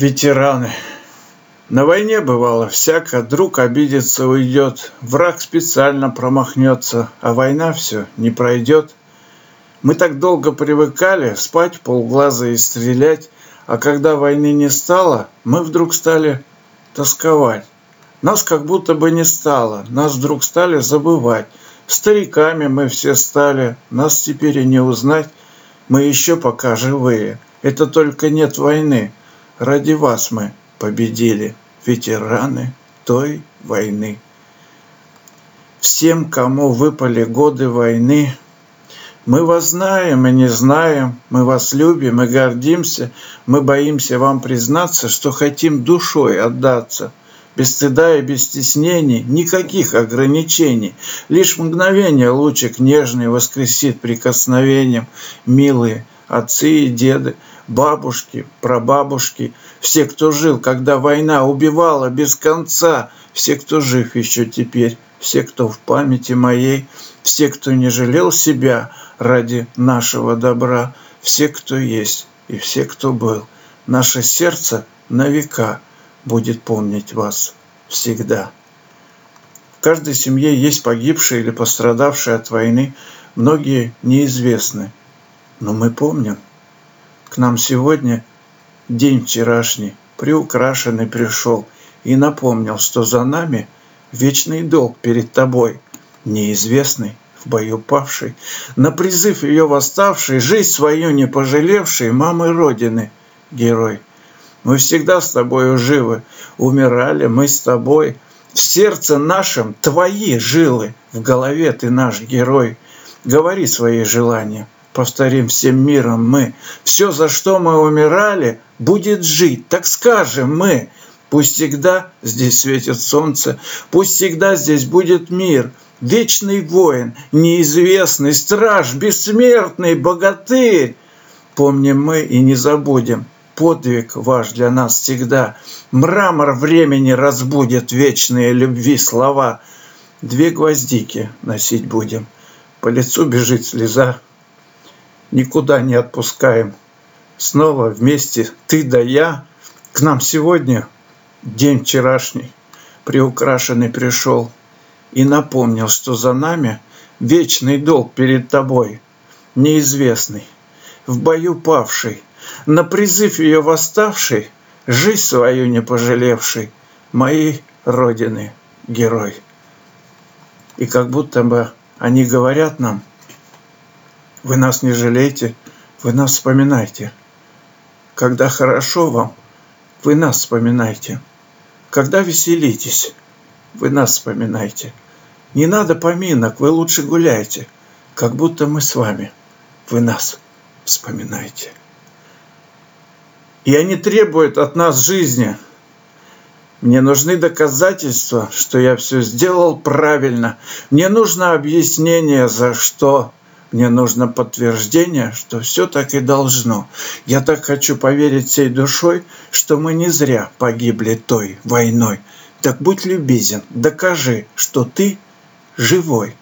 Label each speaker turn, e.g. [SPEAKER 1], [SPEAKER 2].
[SPEAKER 1] Ветераны. На войне бывало всяко, друг обидится, уйдет, враг специально промахнется, а война все не пройдет. Мы так долго привыкали спать полглаза и стрелять, а когда войны не стало, мы вдруг стали тосковать. Нас как будто бы не стало, нас вдруг стали забывать. Стариками мы все стали, нас теперь и не узнать. Мы еще пока живые, это только нет войны. Ради вас мы победили, ветераны той войны. Всем, кому выпали годы войны, мы вас знаем и не знаем, мы вас любим и гордимся, мы боимся вам признаться, что хотим душой отдаться. Без стыда и без стеснений, никаких ограничений. Лишь мгновение лучик нежный воскресит прикосновением. Милые отцы и деды, бабушки, прабабушки, все, кто жил, когда война убивала без конца, все, кто жив еще теперь, все, кто в памяти моей, все, кто не жалел себя ради нашего добра, все, кто есть и все, кто был. Наше сердце на века будет помнить вас всегда. В каждой семье есть погибшие или пострадавшие от войны, многие неизвестны. Но мы помним, к нам сегодня день вчерашний, приукрашенный пришел и напомнил, что за нами вечный долг перед тобой, неизвестный, в бою павший, на призыв ее восставший, жизнь свою не пожалевший, мамы Родины, герой. Мы всегда с тобою живы, умирали мы с тобой, в сердце нашем твои жилы, в голове ты наш герой. Говори свои желания, повторим всем миром мы. Все, за что мы умирали, будет жить, так скажем мы. Пусть всегда здесь светит солнце, пусть всегда здесь будет мир. Вечный воин, неизвестный страж, бессмертный богатырь. Помним мы и не забудем, подвиг ваш для нас всегда. Мрамор времени разбудит вечные любви слова. Две гвоздики носить будем, по лицу бежит слеза никуда не отпускаем. Снова вместе ты да я. К нам сегодня день вчерашний приукрашенный пришел и напомнил, что за нами вечный долг перед тобой, неизвестный, в бою павший, на призыв ее восставший, жизнь свою не пожалевший, моей Родины герой. И как будто бы они говорят нам – вы нас не жалейте, вы нас вспоминайте. Когда хорошо вам, вы нас вспоминайте. Когда веселитесь, вы нас вспоминайте. Не надо поминок, вы лучше гуляйте, как будто мы с вами. Вы нас вспоминайте. И они требуют от нас жизни. Мне нужны доказательства, что я все сделал правильно. Мне нужно объяснение, за что мне нужно подтверждение, что все так и должно. Я так хочу поверить всей душой, что мы не зря погибли той войной. Так будь любезен, докажи, что ты живой.